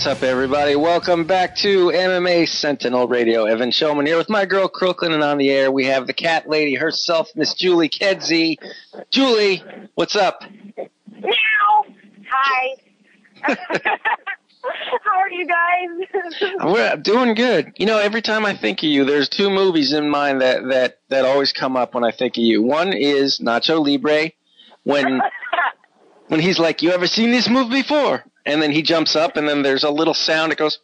What's up, everybody? Welcome back to MMA Sentinel Radio. Evan Showman here with my girl Crooklyn, and on the air we have the cat lady herself, Miss Julie Kedzie. Julie, what's up? Meow. Hi. How are you guys? We're doing good. You know, every time I think of you, there's two movies in mind that that that always come up when I think of you. One is Nacho Libre, when when he's like, "You ever seen this movie before?" And then he jumps up, and then there's a little sound that goes.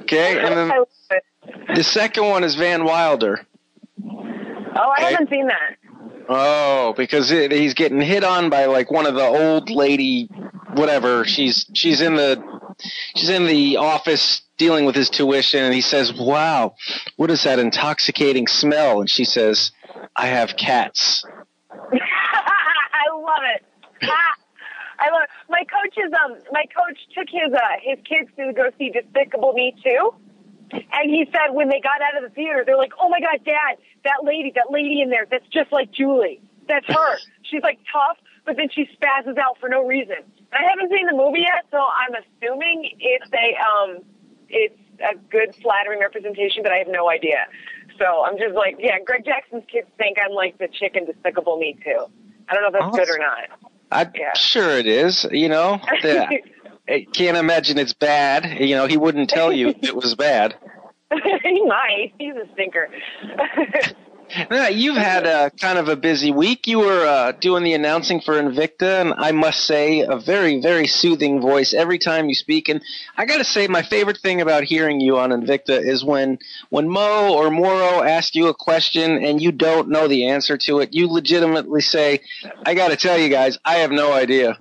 Okay, and then the second one is Van Wilder. Oh, I haven't seen that. Oh, because it, he's getting hit on by like one of the old lady, whatever. She's she's in the she's in the office dealing with his tuition, and he says, "Wow, what is that intoxicating smell?" And she says, "I have cats." I love it. I love. My coach is um my coach took his uh his kids to go see Despicable Me too. And he said when they got out of the theater, they're like, "Oh my God, Dad, that lady, that lady in there, that's just like Julie. That's her. She's like tough, but then she spazzes out for no reason." I haven't seen the movie yet, so I'm assuming it's a um, it's a good flattering representation, but I have no idea. So I'm just like, yeah, Greg Jackson's kids think I'm like the chick in Despicable Me too. I don't know if that's good or not. I'm sure it is. You know, the, I can't imagine it's bad. You know, he wouldn't tell you if it was bad. he might. He's a stinker. Now, you've had a kind of a busy week. You were uh, doing the announcing for Invicta, and I must say, a very, very soothing voice every time you speak. And I got to say, my favorite thing about hearing you on Invicta is when when Mo or Mauro ask you a question and you don't know the answer to it. You legitimately say, "I got to tell you guys, I have no idea."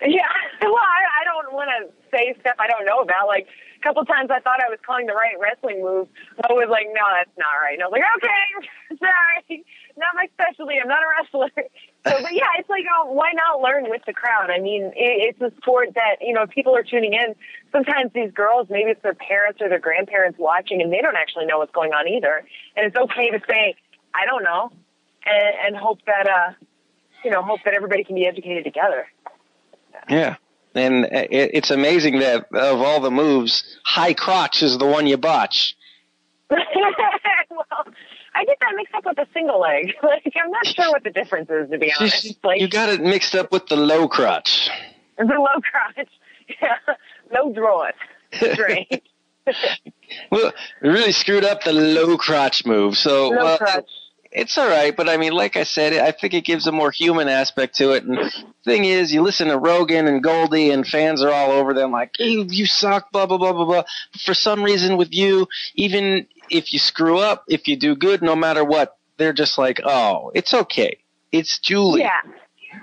Yeah, well, I, I don't want to say stuff I don't know about. Like couple times, I thought I was calling the right wrestling move. I was like, "No, that's not right." And I was like, "Okay, sorry, not my specialty. I'm not a wrestler." So, but yeah, it's like, oh, why not learn with the crowd? I mean, it, it's a sport that you know people are tuning in. Sometimes these girls, maybe it's their parents or their grandparents watching, and they don't actually know what's going on either. And it's okay to say, "I don't know," and, and hope that uh, you know, hope that everybody can be educated together. Yeah. And it, it's amazing that of all the moves, high crotch is the one you botch. well, I get that mixed up with the single leg. Like, I'm not sure what the difference is, to be honest. Like, You got it mixed up with the low crotch. the low crotch, yeah, low draw it, right? Well, we really screwed up the low crotch move. So, Low well, crotch. It's all right. But I mean, like I said, I think it gives a more human aspect to it. And thing is, you listen to Rogan and Goldie, and fans are all over them, like, hey, you suck, blah blah blah blah blah. For some reason, with you, even if you screw up, if you do good, no matter what, they're just like, oh, it's okay. It's Julie. Yeah.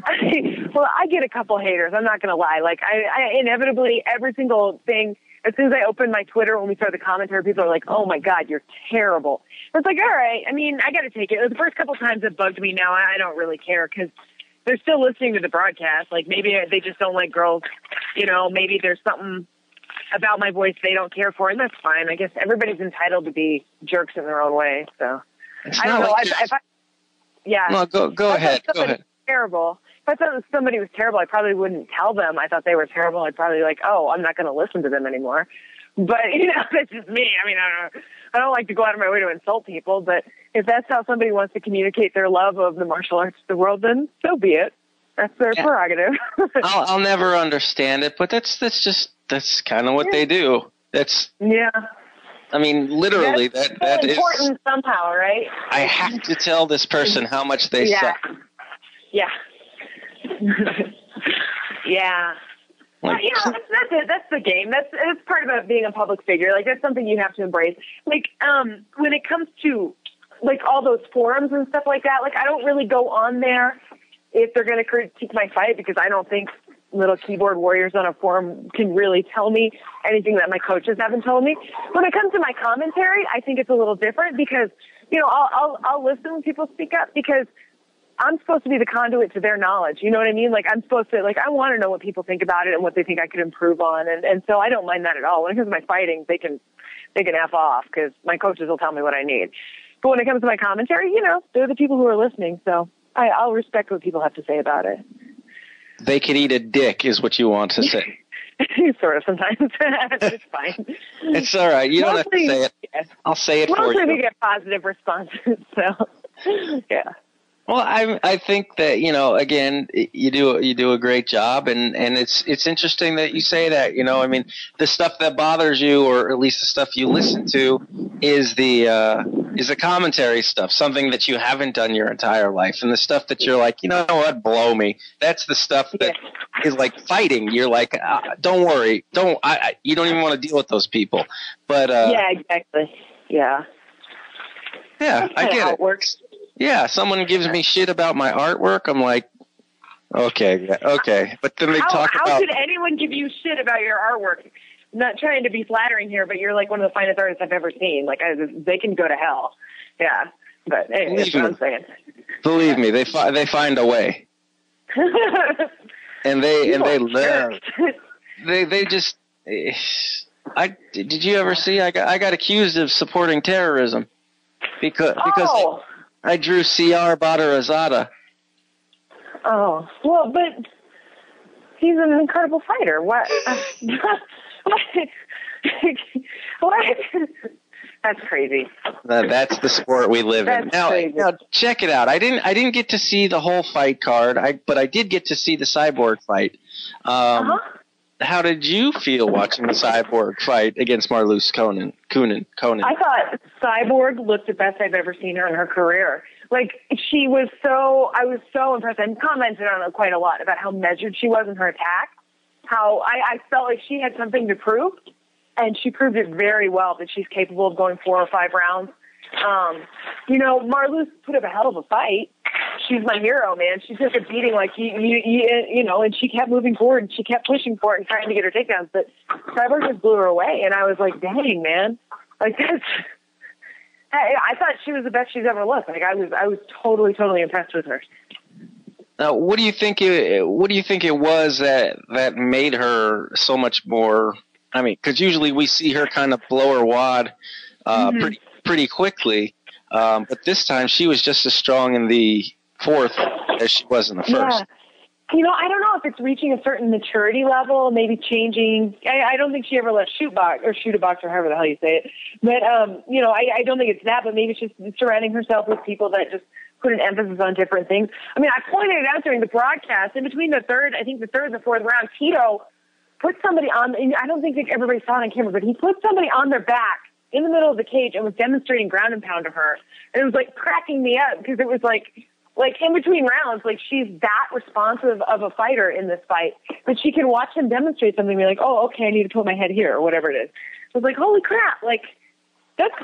well, I get a couple haters. I'm not going to lie. Like, I, I inevitably, every single thing, as soon as I open my Twitter, when we start the commentary, people are like, oh my God, you're terrible. It's like, all right. I mean, I got to take it. The first couple times it bugged me. Now I I don't really care because they're still listening to the broadcast. Like, maybe they just don't like girls. You know, maybe there's something about my voice they don't care for, and that's fine. I guess everybody's entitled to be jerks in their own way. So, It's I don't know. like I, if I, yeah. No, go go I ahead. Go ahead. Terrible. If I thought somebody was terrible, I probably wouldn't tell them I thought they were terrible. I'd probably be like, oh, I'm not going to listen to them anymore. But you know, that's just me. I mean, I don't. I don't like to go out of my way to insult people, but if that's how somebody wants to communicate their love of the martial arts to the world, then so be it. That's their Yeah. prerogative. I'll I'll never understand it, but that's that's just that's kind of what they do. That's yeah. I mean, literally That's that that still is. important somehow, right? I have to tell this person how much they yeah. suck. Yeah. yeah. Well, Like, you know, that's, that's it. That's the game. That's that's part about being a public figure. Like that's something you have to embrace. Like um, when it comes to like all those forums and stuff like that. Like I don't really go on there if they're going to critique my fight because I don't think little keyboard warriors on a forum can really tell me anything that my coaches haven't told me. When it comes to my commentary, I think it's a little different because you know I'll I'll, I'll listen when people speak up because I'm supposed to be the conduit to their knowledge. You know what I mean? Like I'm supposed to like I want to know what people think about it and what they think I could improve on, and and so I don't mind that at all. When it comes to my fighting, they can they can f off because my coaches will tell me what I need. But when it comes to my commentary, you know, they're the people who are listening, so I, I'll respect what people have to say about it. they can eat a dick, is what you want to say. sort of sometimes. it's fine. It's all right. You don't have to say it. I'll say it for Mostly you. we get positive responses. So, yeah. Well, I I think that you know again you do you do a great job and and it's it's interesting that you say that you know I mean the stuff that bothers you or at least the stuff you listen to is the uh, is the commentary stuff something that you haven't done your entire life and the stuff that you're like you know what? Blow me. That's the stuff that is like fighting. You're like uh, don't worry. Don't I, I you don't even want to deal with those people. But uh, yeah, exactly. Yeah. yeah I get it works. Yeah, someone gives me shit about my artwork. I'm like, okay, yeah, okay. But then they How, talk how about How could anyone give you shit about your artwork? not trying to be flattering here, but you're like one of the finest artists I've ever seen. Like, I, they can go to hell. Yeah. But anyway, that's what I'm saying. believe me, they fi- they find a way, and they and they learn. They they just. eh, I did you ever see? I got I got accused of supporting terrorism because because oh. I drew Cr Badarazada. Oh. Well, but he's an incredible fighter. What? what? what? That's crazy. That, that's the sport we live in. Now, crazy. now check it out. I didn't I didn't get to see the whole fight card. I but I did get to see the cyborg fight. Um, uh-huh. How did you feel watching the cyborg fight against Marloes Coenen? Coenen Coenen. I thought Cyborg looked the best I've ever seen her in her career. Like she was so, I was so impressed. I commented on it quite a lot about how measured she was in her attack. How I, I felt like she had something to prove, and she proved it very well that she's capable of going four or five rounds. Um, you know, Marloes put up a hell of a fight. She's my hero, man. She took a beating like you, you, you, you know, and she kept moving forward and she kept pushing for it and trying to get her takedowns. But Cyborg just blew her away, and I was like, dang, man, like that's. I, I thought she was the best she's ever looked. Like I was, I was totally, totally impressed with her. Now, what do you think? It, what do you think it was that that made her so much more? I mean, because usually we see her kind of blow her wad uh, Mhm. pretty pretty quickly, um, but this time she was just as strong in the fourth as she was in the first. Yeah. You know, I don't know if it's reaching a certain maturity level, maybe changing. I, I don't think she ever left Chute Boxe or shoot a box or however the hell you say it. But um, you know, I, I don't think it's that. But maybe it's just surrounding herself with people that just put an emphasis on different things. I mean, I pointed it out during the broadcast. In between the third, I think the third and the fourth round, Tito put somebody on. and I don't think everybody saw it on camera, but he put somebody on their back in the middle of the cage and was demonstrating ground and pound to her. And it was like cracking me up because it was like, like in between rounds, like she's that responsive of a fighter in this fight, but she can watch him demonstrate something and be like, oh, okay, I need to put my head here or whatever it is. So it's like, holy crap, like that's,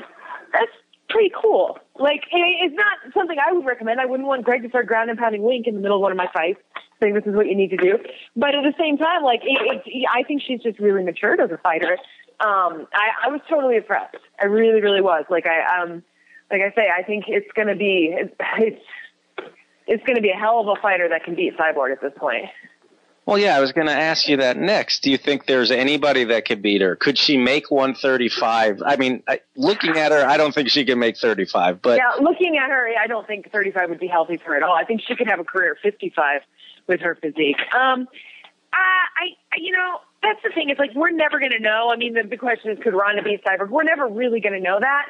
that's pretty cool. Like it's not something I would recommend. I wouldn't want Greg to start ground and pounding Wink in the middle of one of my fights saying this is what you need to do. But at the same time, like it, it, I think she's just really matured as a fighter. Um, I, I was totally impressed. I really, really was. Like I, um, like I say, I think it's going to be, it's, it's, it's going to be a hell of a fighter that can beat Cyborg at this point. Well, yeah, I was going to ask you that next. Do you think there's anybody that could beat her? Could she make 135? I mean, I, looking at her, I don't think she can make 35, but yeah, looking at her, I don't think 35 would be healthy for her at all. I think she could have a career at 55 with her physique. Um, uh, I, you know, that's the thing. It's like we're never going to know. I mean, the, the question is, could Ronda beat Cyborg? We're never really going to know that.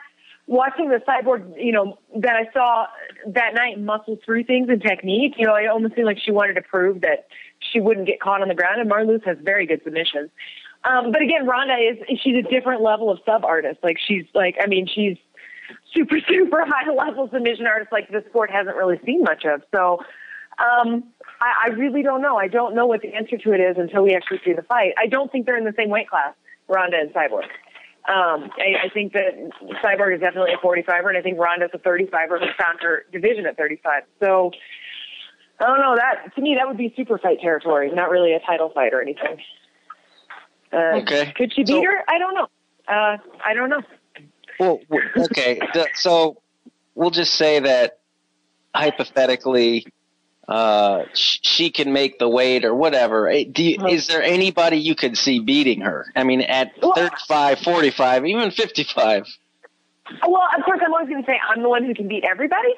Watching the Cyborg, you know, that I saw that night muscle through things and technique, you know, I almost seemed like she wanted to prove that she wouldn't get caught on the ground. And Marloes has very good submissions. Um, but again, Ronda is she's a different level of sub artist. Like she's like, I mean, she's super super high level submission artist like the sport hasn't really seen much of. So um, I, I really don't know. I don't know what the answer to it is until we actually see the fight. I don't think they're in the same weight class, Ronda and Cyborg. Um, I, I think that Cyborg is definitely a 45er, and I think Ronda's a 35er who found her division at 35. So I don't know. That to me, that would be super fight territory, not really a title fight or anything. Uh, Okay. Could she beat So- her? I don't know. Uh, I don't know. well, okay. so we'll just say that hypothetically, uh, she can make the weight or whatever. Eh, Do you, is there anybody you could see beating her? I mean, at Well- 35, 45, even 55. Well, of course, I'm always going to say I'm the one who can beat everybody.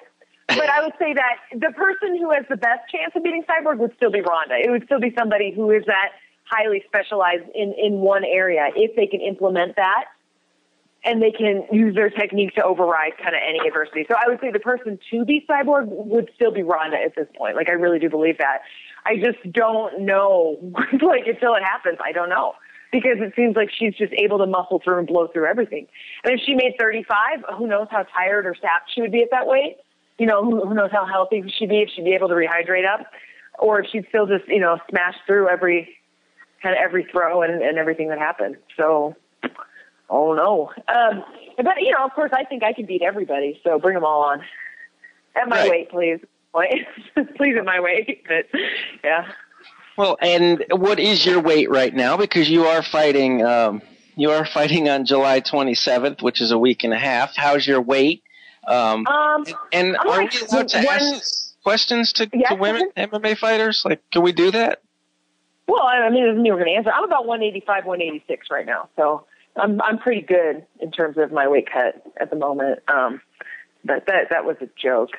but I would say that the person who has the best chance of beating Cyborg would still be Ronda. It would still be somebody who is that highly specialized in in one area if they can implement that and they can use their technique to override kind of any adversity. So I would say the person to be Cyborg would still be Ronda at this point. Like I really do believe that. I just don't know. like until it happens, I don't know because it seems like she's just able to muscle through and blow through everything. And if she made 35, who knows how tired or sapped she would be at that weight? You know, who, who knows how healthy she'd be if she'd be able to rehydrate up, or if she'd still just you know smash through every kind of every throw and, and everything that happened. So, oh no. Um, but you know, of course, I think I can beat everybody. So bring them all on at my Right. weight, please. please at my weight. But yeah. Well, and what is your weight right now? Because you are fighting, um, you are fighting on July 27th, which is a week and a half. How's your weight? Um, Um, and I'm are like we allowed to one- ask questions to, to women MMA fighters? Like, can we do that? Well, I mean, it doesn't mean we're going to answer. I'm about 185, 186 right now, so I'm I'm pretty good in terms of my weight cut at the moment. Um, but that that was a joke.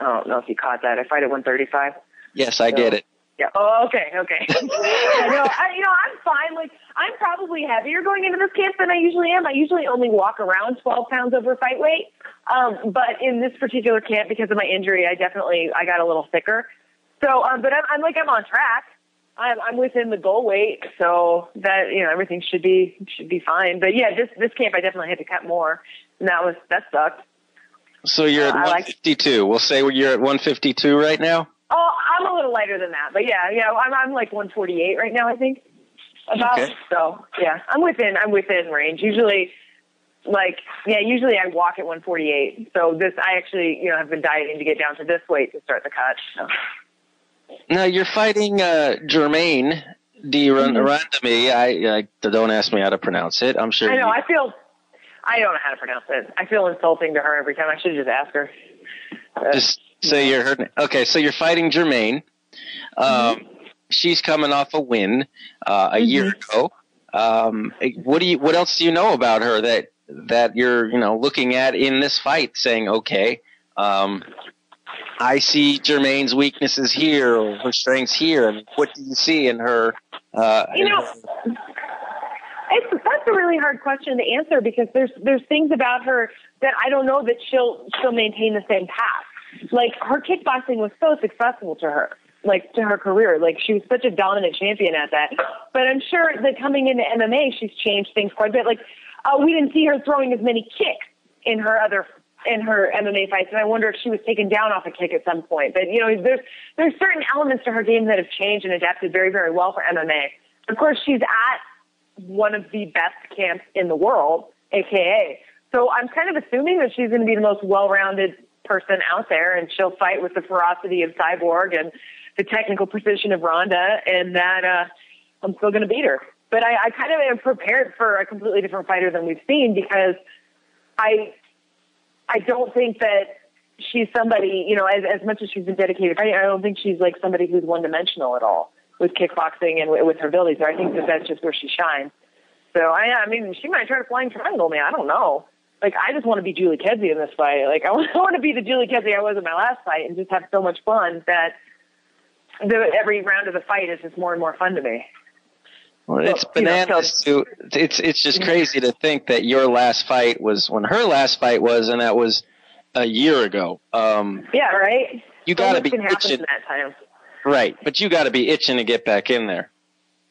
I don't know if you caught that. I fight at 135. Yes, I get it. Yeah. Oh, okay, okay. I know. I, you know, I'm fine. Like, I'm probably heavier going into this camp than I usually am. I usually only walk around 12 pounds over fight weight. Um, but in this particular camp, because of my injury, I definitely I got a little thicker. So, um, but I'm, I'm like I'm on track. I'm, I'm within the goal weight, so that you know everything should be should be fine. But yeah, this this camp I definitely had to cut more, and that was that sucked. So you're at Uh, like- 152. We'll say you're at 152 right now. Oh, I'm a little lighter than that, but yeah, yeah, I'm I'm like 148 right now, I think. About Okay. so yeah, I'm within I'm within range. Usually, like yeah, usually I walk at 148. So this I actually you know have been dieting to get down to this weight to start the cut. So. Now you're fighting uh, Germaine de Mm-hmm. Randamie. I, I don't ask me how to pronounce it. I'm sure. I know you- I feel I don't know how to pronounce it. I feel insulting to her every time. I should just ask her. Uh, Just say you're her. Okay, so you're fighting Germaine. Um, Mm-hmm. She's coming off a win uh, a year ago. Um, what do you? What else do you know about her that that you're you know looking at in this fight, saying okay, um, I see Germaine's weaknesses here or her strengths here. I mean, what do you see in her? Uh, You know, her- It's that's a really hard question to answer because there's there's things about her that I don't know that she'll she'll maintain the same path. Like her kickboxing was so successful to her, like to her career. Like she was such a dominant champion at that. But I'm sure that coming into MMA, she's changed things quite a bit. Like uh, we didn't see her throwing as many kicks in her other in her MMA fights, and I wonder if she was taken down off a kick at some point. But you know, there's there's certain elements to her game that have changed and adapted very very well for MMA. Of course, she's at one of the best camps in the world, aka. So I'm kind of assuming that she's going to be the most well-rounded person out there, and she'll fight with the ferocity of Cyborg and the technical precision of Ronda, and that uh, I'm still going to beat her. But I, I kind of am prepared for a completely different fighter than we've seen because I I don't think that she's somebody, you know, as, as much as she's been dedicated, I, I don't think she's like somebody who's one dimensional at all with kickboxing and with, with her abilities. I think that that's just where she shines. So I, I mean, she might try to flying triangle me. I don't know. Like I just want to be Julie Kedzie in this fight. Like I want, I want to be the Julie Kedzie I was in my last fight and just have so much fun that the, every round of the fight is just more and more fun to me. Well, it's you know, bananas to it's it's just crazy to think that your last fight was when her last fight was, and that was a year ago. Um, Yeah, right. you got to be itching, that time. right? But you got to be itching to get back in there.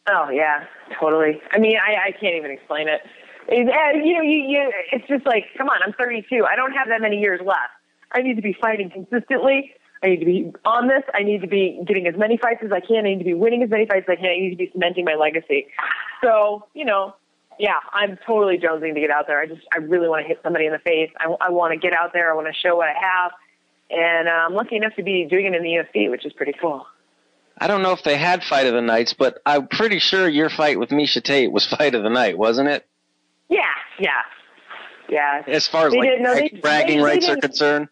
Oh yeah, totally. I mean, I, I can't even explain it. It- uh, you know, you, you, it's just like, come on, I'm 32. I don't have that many years left. I need to be fighting consistently. I need to be on this. I need to be getting as many fights as I can. I need to be winning as many fights as I can. I need to be cementing my legacy. So, you know, yeah, I'm totally jonesing to get out there. I just, I really want to hit somebody in the face. I, I want to get out there. I want to show what I have. And uh, I'm lucky enough to be doing it in the UFC, which is pretty cool. I don't know if they had fight of the nights, but I'm pretty sure your fight with Miesha Tate was fight of the night, wasn't it? Yeah, yeah, yeah. As far as They like bragging rights are concerned.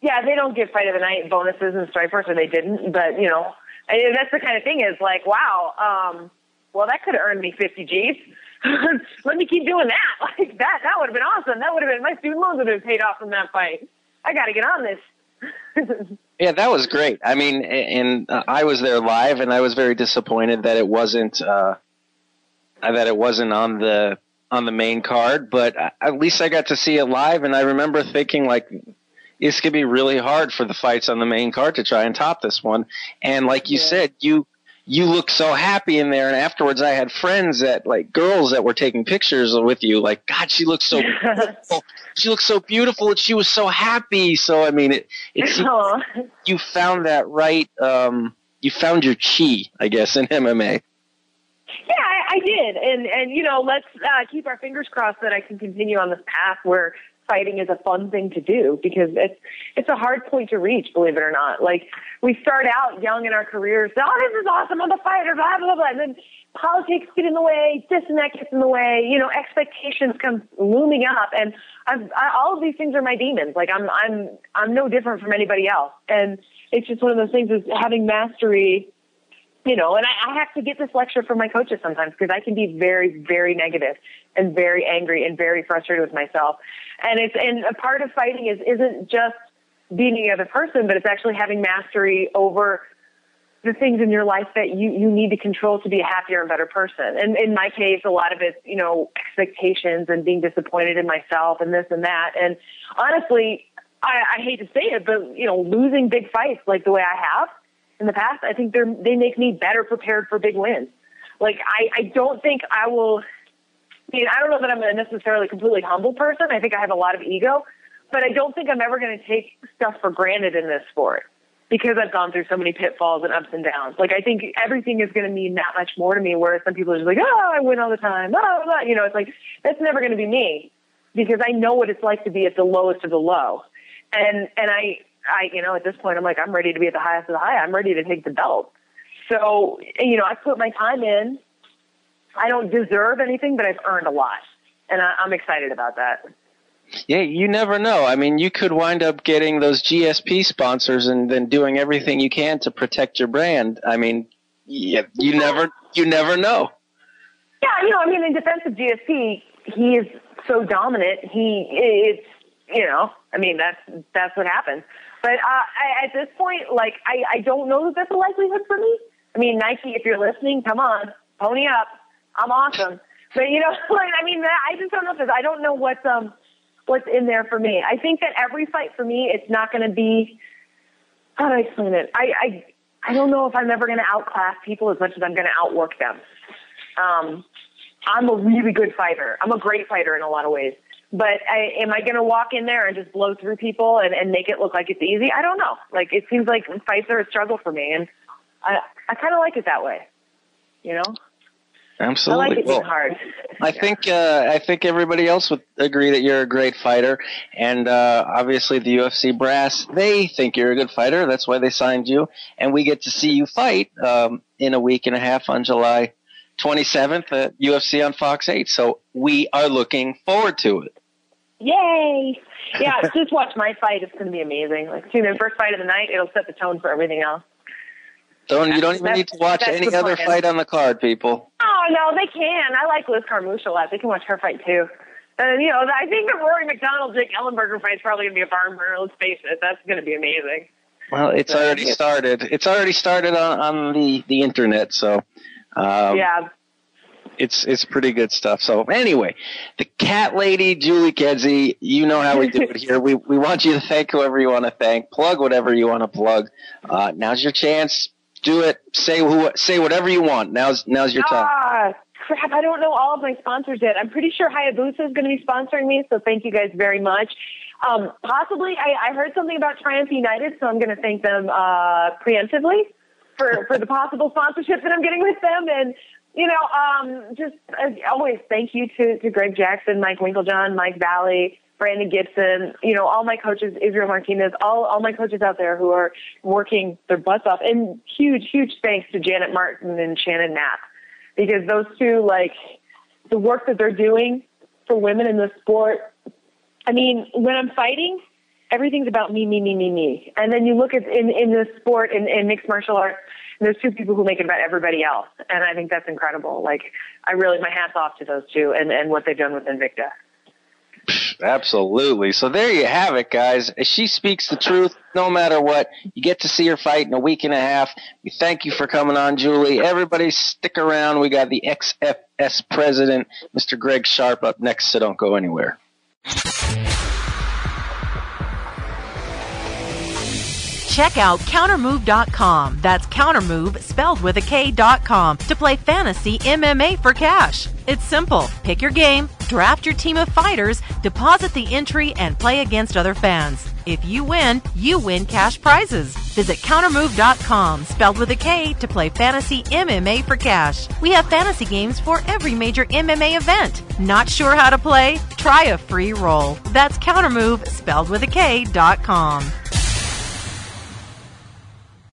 Yeah, they don't give fight of the night bonuses and stripers, or they didn't. But you know, I, that's the kind of thing. Is like, wow, um, well, that could earned me fifty G's. Let me keep doing that. Like that, that would have been awesome. That would have been my student loans would have been paid off from that fight. I got to get on this. yeah, that was great. I mean, and uh, I was there live, and I was very disappointed that it wasn't uh, that it wasn't on the on the main card. But at least I got to see it live, and I remember thinking like this could be really hard for the fights on the main card to try and top this one. And like you yeah. said, you you look so happy in there. And afterwards, I had friends that like girls that were taking pictures with you. Like, God, she looks so beautiful. She looks so beautiful, and she was so happy. So I mean, it it's you found that right. Um, you found your chi, I guess, in MMA. Yeah, I, I did, and and you know, let's uh, keep our fingers crossed that I can continue on this path where fighting is a fun thing to do because it's it's a hard point to reach, believe it or not. Like we start out young in our careers, oh this is awesome, I'm a fighter, blah blah blah, and then politics get in the way, this and that gets in the way, you know, expectations come looming up, and I've, I, all of these things are my demons. Like I'm I'm I'm no different from anybody else, and it's just one of those things is having mastery you know, and I, I have to get this lecture from my coaches sometimes because I can be very, very negative and very angry and very frustrated with myself. And it's, and a part of fighting is, isn't just being the other person, but it's actually having mastery over the things in your life that you, you need to control to be a happier and better person. And in my case, a lot of it's, you know, expectations and being disappointed in myself and this and that. And honestly, I, I hate to say it, but, you know, losing big fights like the way I have in the past, I think they're, they make me better prepared for big wins. Like, I, I don't think I will, I mean, I don't know that I'm a necessarily completely humble person. I think I have a lot of ego, but I don't think I'm ever going to take stuff for granted in this sport because I've gone through so many pitfalls and ups and downs. Like I think everything is going to mean that much more to me. Whereas some people are just like, oh, I win all the time. Oh, blah. you know, it's like that's never going to be me because I know what it's like to be at the lowest of the low. And and I I you know at this point I'm like I'm ready to be at the highest of the high. I'm ready to take the belt. So you know I put my time in. I don't deserve anything, but I've earned a lot, and I, I'm excited about that. Yeah, you never know. I mean, you could wind up getting those GSP sponsors and then doing everything you can to protect your brand. I mean, you, you never you never know. Yeah, you know, I mean, in defense of GSP, he is so dominant. He it's you know, I mean, that's that's what happens. But uh, I, at this point, like, I I don't know that that's a likelihood for me. I mean, Nike, if you're listening, come on, pony up. I'm awesome. But you know, like, I mean, I just don't know if I don't know what's um what's in there for me. I think that every fight for me, it's not going to be. How do I explain it? I I I don't know if I'm ever going to outclass people as much as I'm going to outwork them. Um, I'm a really good fighter. I'm a great fighter in a lot of ways. But I, am I going to walk in there and just blow through people and, and make it look like it's easy? I don't know. Like it seems like fights are a struggle for me, and I I kind of like it that way. You know. Absolutely. I like it well, hard. I yeah. think uh, I think everybody else would agree that you're a great fighter, and uh, obviously the UFC brass they think you're a good fighter. That's why they signed you, and we get to see you fight um, in a week and a half on July 27th at UFC on Fox 8. So we are looking forward to it. Yay! Yeah, just watch my fight. It's going to be amazing. Like, see the first fight of the night, it'll set the tone for everything else. Don't you don't even need to watch any other plan. fight on the card, people. Oh no, they can. I like Liz Carmouche a lot. They can watch her fight too. And you know, I think the Rory MacDonald Jake Ellenberger fight is probably gonna be a barn burner. Let's face it, that's gonna be amazing. Well, it's so, already started. It's already started on, on the the internet. So um, yeah, it's it's pretty good stuff. So anyway, the cat lady Julie Kedzie, you know how we do it here. We we want you to thank whoever you want to thank, plug whatever you want to plug. Uh, now's your chance. Do it. Say who. Say whatever you want. Now's now's your time. Ah, crap! I don't know all of my sponsors yet. I'm pretty sure Hayabusa is going to be sponsoring me, so thank you guys very much. Um, possibly, I, I heard something about Triumph United, so I'm going to thank them uh, preemptively for for the possible sponsorship that I'm getting with them. And you know, um, just as always, thank you to, to Greg Jackson, Mike Winklejohn, Mike Valle, Brandon Gibson, you know, all my coaches, Israel Martinez, all, all my coaches out there who are working their butts off. And huge, huge thanks to Janet Martin and Shannon Knapp because those two, like, the work that they're doing for women in the sport. I mean, when I'm fighting, everything's about me, me, me, me, me. And then you look at in, in the sport, in, in mixed martial arts, there's two people who make it about everybody else. And I think that's incredible. Like, I really, my hat's off to those two and, and what they've done with Invicta. Absolutely. So there you have it, guys. She speaks the truth no matter what. You get to see her fight in a week and a half. We thank you for coming on, Julie. Everybody stick around. We got the XFS president, Mr. Greg Sharp, up next, so don't go anywhere. Check out kountermove.com. That's kountermove spelled with a K.com to play fantasy MMA for cash. It's simple. Pick your game, draft your team of fighters, deposit the entry, and play against other fans. If you win, you win cash prizes. Visit kountermove.com, spelled with a K, to play fantasy MMA for cash. We have fantasy games for every major MMA event. Not sure how to play? Try a free roll. That's kountermove, spelled with a K.com.